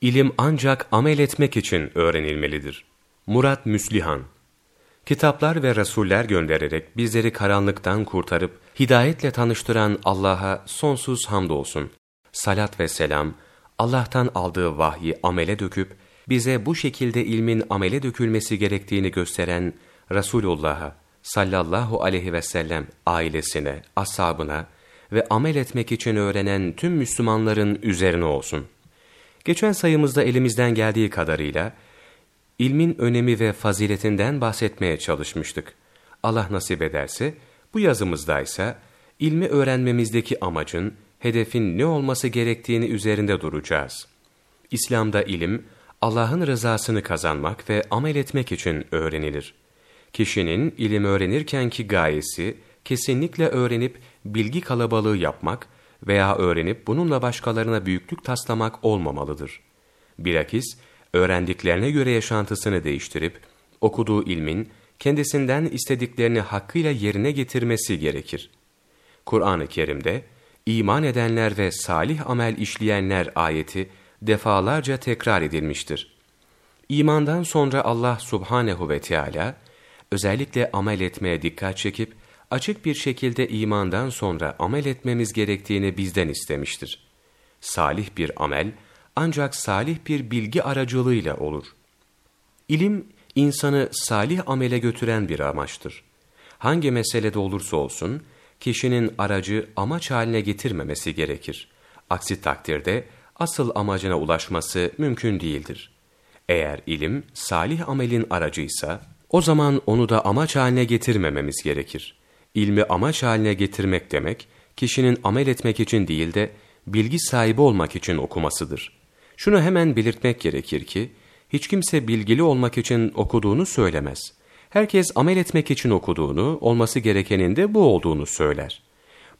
İlim ancak amel etmek için öğrenilmelidir. Murat Müslihan Kitaplar ve rasuller göndererek bizleri karanlıktan kurtarıp hidayetle tanıştıran Allah'a sonsuz hamdolsun. Salat ve selam, Allah'tan aldığı vahyi amele döküp, bize bu şekilde ilmin amele dökülmesi gerektiğini gösteren Resulullah'a sallallahu aleyhi ve sellem ailesine, ashabına ve amel etmek için öğrenen tüm Müslümanların üzerine olsun. Geçen sayımızda elimizden geldiği kadarıyla, ilmin önemi ve faziletinden bahsetmeye çalışmıştık. Allah nasip ederse, bu yazımızda ise ilmi öğrenmemizdeki amacın, hedefin ne olması gerektiğini üzerinde duracağız. İslam'da ilim, Allah'ın rızasını kazanmak ve amel etmek için öğrenilir. Kişinin ilim öğrenirkenki gayesi, kesinlikle öğrenip bilgi kalabalığı yapmak veya öğrenip bununla başkalarına büyüklük taslamak olmamalıdır. Bilakis, öğrendiklerine göre yaşantısını değiştirip, okuduğu ilmin kendisinden istediklerini hakkıyla yerine getirmesi gerekir. Kur'an-ı Kerim'de, iman edenler ve salih amel işleyenler ayeti defalarca tekrar edilmiştir. İmandan sonra Allah subhanehu ve Teala özellikle amel etmeye dikkat çekip, açık bir şekilde imandan sonra amel etmemiz gerektiğini bizden istemiştir. Salih bir amel, ancak salih bir bilgi aracılığıyla olur. İlim, insanı salih amele götüren bir amaçtır. Hangi meselede olursa olsun, kişinin aracı amaç haline getirmemesi gerekir. Aksi takdirde, asıl amacına ulaşması mümkün değildir. Eğer ilim, salih amelin aracıysa, o zaman onu da amaç haline getirmememiz gerekir. İlmi amaç haline getirmek demek, kişinin amel etmek için değil de, bilgi sahibi olmak için okumasıdır. Şunu hemen belirtmek gerekir ki, hiç kimse bilgili olmak için okuduğunu söylemez. Herkes amel etmek için okuduğunu, olması gerekenin de bu olduğunu söyler.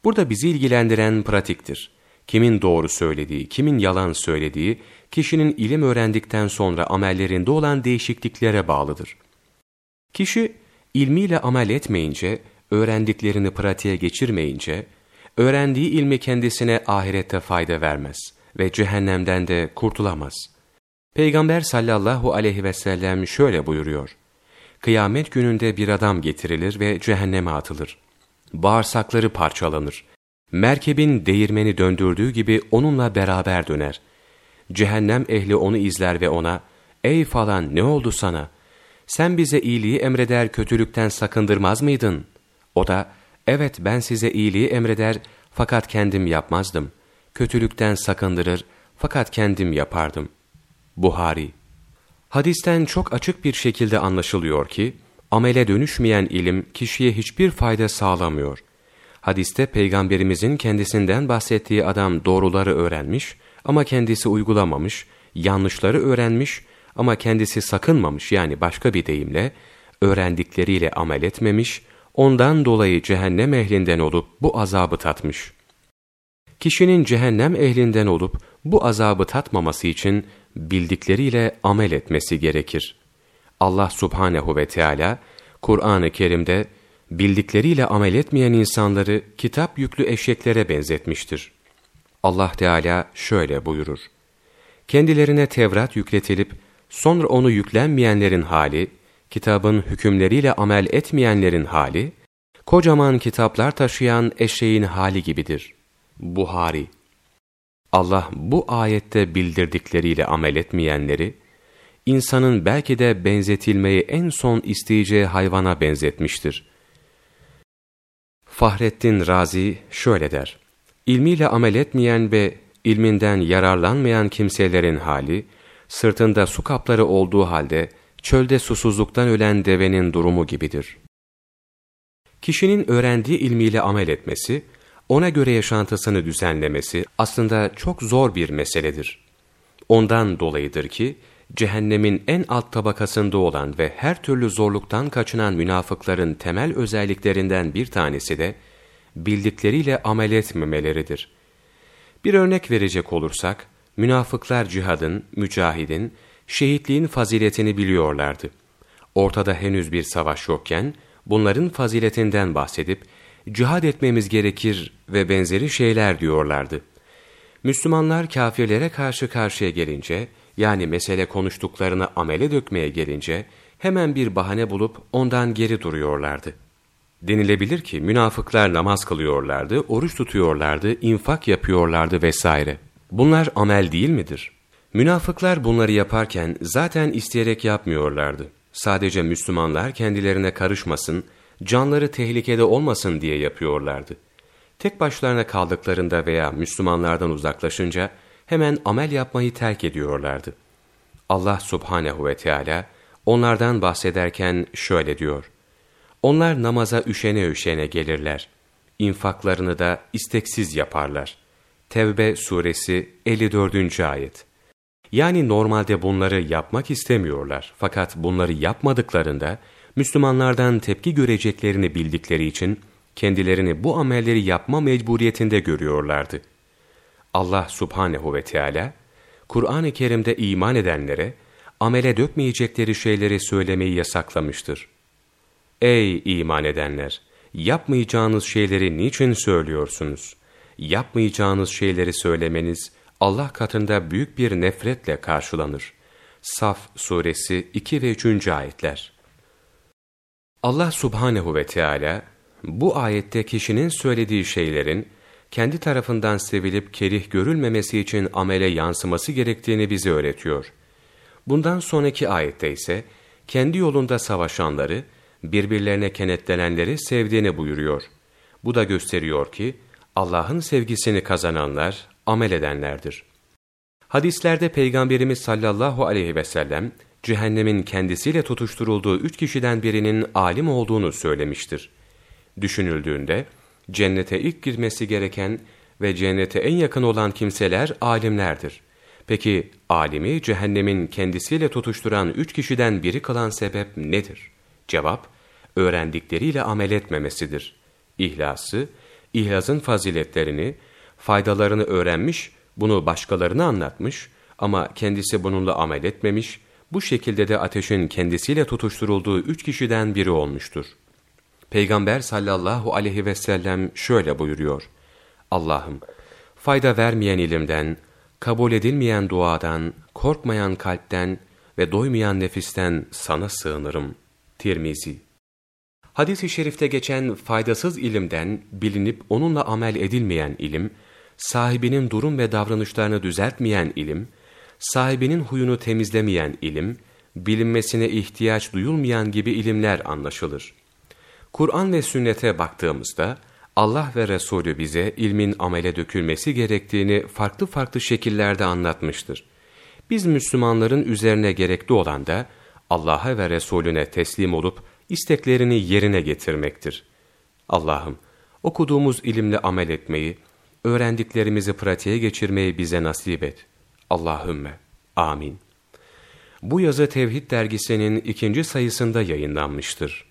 Burada bizi ilgilendiren pratiktir. Kimin doğru söylediği, kimin yalan söylediği, kişinin ilim öğrendikten sonra amellerinde olan değişikliklere bağlıdır. Kişi, ilmiyle amel etmeyince, öğrendiklerini pratiğe geçirmeyince, öğrendiği ilmi kendisine ahirette fayda vermez ve cehennemden de kurtulamaz. Peygamber sallallahu aleyhi ve sellem şöyle buyuruyor. Kıyamet gününde bir adam getirilir ve cehenneme atılır. Bağırsakları parçalanır. Merkebin değirmeni döndürdüğü gibi onunla beraber döner. Cehennem ehli onu izler ve ona, ''Ey falan ne oldu sana? Sen bize iyiliği emreder kötülükten sakındırmaz mıydın?'' O da, ''Evet ben size iyiliği emreder fakat kendim yapmazdım. Kötülükten sakındırır fakat kendim yapardım.'' Buhari Hadisten çok açık bir şekilde anlaşılıyor ki, amele dönüşmeyen ilim kişiye hiçbir fayda sağlamıyor. Hadiste Peygamberimizin kendisinden bahsettiği adam doğruları öğrenmiş ama kendisi uygulamamış, yanlışları öğrenmiş ama kendisi sakınmamış yani başka bir deyimle, öğrendikleriyle amel etmemiş, ondan dolayı cehennem ehlinden olup bu azabı tatmış. Kişinin cehennem ehlinden olup bu azabı tatmaması için bildikleriyle amel etmesi gerekir. Allah subhanehu ve Teala Kur'an-ı Kerim'de bildikleriyle amel etmeyen insanları kitap yüklü eşeklere benzetmiştir. Allah Teala şöyle buyurur. Kendilerine Tevrat yükletilip sonra onu yüklenmeyenlerin hali, kitabın hükümleriyle amel etmeyenlerin hali, kocaman kitaplar taşıyan eşeğin hali gibidir. Buhari Allah bu ayette bildirdikleriyle amel etmeyenleri, insanın belki de benzetilmeyi en son isteyeceği hayvana benzetmiştir. Fahrettin Razi şöyle der, İlmiyle amel etmeyen ve ilminden yararlanmayan kimselerin hali, sırtında su kapları olduğu halde çölde susuzluktan ölen devenin durumu gibidir. Kişinin öğrendiği ilmiyle amel etmesi, ona göre yaşantısını düzenlemesi aslında çok zor bir meseledir. Ondan dolayıdır ki, cehennemin en alt tabakasında olan ve her türlü zorluktan kaçınan münafıkların temel özelliklerinden bir tanesi de, bildikleriyle amel etmemeleridir. Bir örnek verecek olursak, münafıklar cihadın, mücahidin, şehitliğin faziletini biliyorlardı. Ortada henüz bir savaş yokken, bunların faziletinden bahsedip, cihad etmemiz gerekir ve benzeri şeyler diyorlardı. Müslümanlar kafirlere karşı karşıya gelince, Yani mesele konuştuklarını amele dökmeye gelince hemen bir bahane bulup ondan geri duruyorlardı. Denilebilir ki münafıklar namaz kılıyorlardı, oruç tutuyorlardı, infak yapıyorlardı vesaire. Bunlar amel değil midir? Münafıklar bunları yaparken zaten isteyerek yapmıyorlardı. Sadece Müslümanlar kendilerine karışmasın, canları tehlikede olmasın diye yapıyorlardı. Tek başlarına kaldıklarında veya Müslümanlardan uzaklaşınca hemen amel yapmayı terk ediyorlardı. Allah subhanehu ve Teala onlardan bahsederken şöyle diyor. Onlar namaza üşene üşene gelirler. İnfaklarını da isteksiz yaparlar. Tevbe suresi 54. ayet. Yani normalde bunları yapmak istemiyorlar. Fakat bunları yapmadıklarında Müslümanlardan tepki göreceklerini bildikleri için kendilerini bu amelleri yapma mecburiyetinde görüyorlardı. Allah subhanehu ve Teala Kur'an-ı Kerim'de iman edenlere amele dökmeyecekleri şeyleri söylemeyi yasaklamıştır. Ey iman edenler! Yapmayacağınız şeyleri niçin söylüyorsunuz? Yapmayacağınız şeyleri söylemeniz Allah katında büyük bir nefretle karşılanır. Saf suresi 2 ve 3. ayetler. Allah subhanehu ve Teala bu ayette kişinin söylediği şeylerin kendi tarafından sevilip kerih görülmemesi için amele yansıması gerektiğini bize öğretiyor. Bundan sonraki ayette ise kendi yolunda savaşanları, birbirlerine kenetlenenleri sevdiğini buyuruyor. Bu da gösteriyor ki Allah'ın sevgisini kazananlar amel edenlerdir. Hadislerde Peygamberimiz sallallahu aleyhi ve sellem cehennemin kendisiyle tutuşturulduğu üç kişiden birinin alim olduğunu söylemiştir. Düşünüldüğünde cennete ilk girmesi gereken ve cennete en yakın olan kimseler alimlerdir. Peki alimi cehennemin kendisiyle tutuşturan üç kişiden biri kılan sebep nedir? Cevap, öğrendikleriyle amel etmemesidir. İhlası, ihlasın faziletlerini, faydalarını öğrenmiş, bunu başkalarına anlatmış ama kendisi bununla amel etmemiş, bu şekilde de ateşin kendisiyle tutuşturulduğu üç kişiden biri olmuştur. Peygamber sallallahu aleyhi ve sellem şöyle buyuruyor. Allah'ım, fayda vermeyen ilimden, kabul edilmeyen duadan, korkmayan kalpten ve doymayan nefisten sana sığınırım. Tirmizi Hadis-i şerifte geçen faydasız ilimden bilinip onunla amel edilmeyen ilim, sahibinin durum ve davranışlarını düzeltmeyen ilim, sahibinin huyunu temizlemeyen ilim, bilinmesine ihtiyaç duyulmayan gibi ilimler anlaşılır. Kur'an ve sünnete baktığımızda, Allah ve Resulü bize ilmin amele dökülmesi gerektiğini farklı farklı şekillerde anlatmıştır. Biz Müslümanların üzerine gerekli olan da Allah'a ve Resulüne teslim olup isteklerini yerine getirmektir. Allah'ım, okuduğumuz ilimle amel etmeyi, öğrendiklerimizi pratiğe geçirmeyi bize nasip et. Allahümme. Amin. Bu yazı Tevhid dergisinin ikinci sayısında yayınlanmıştır.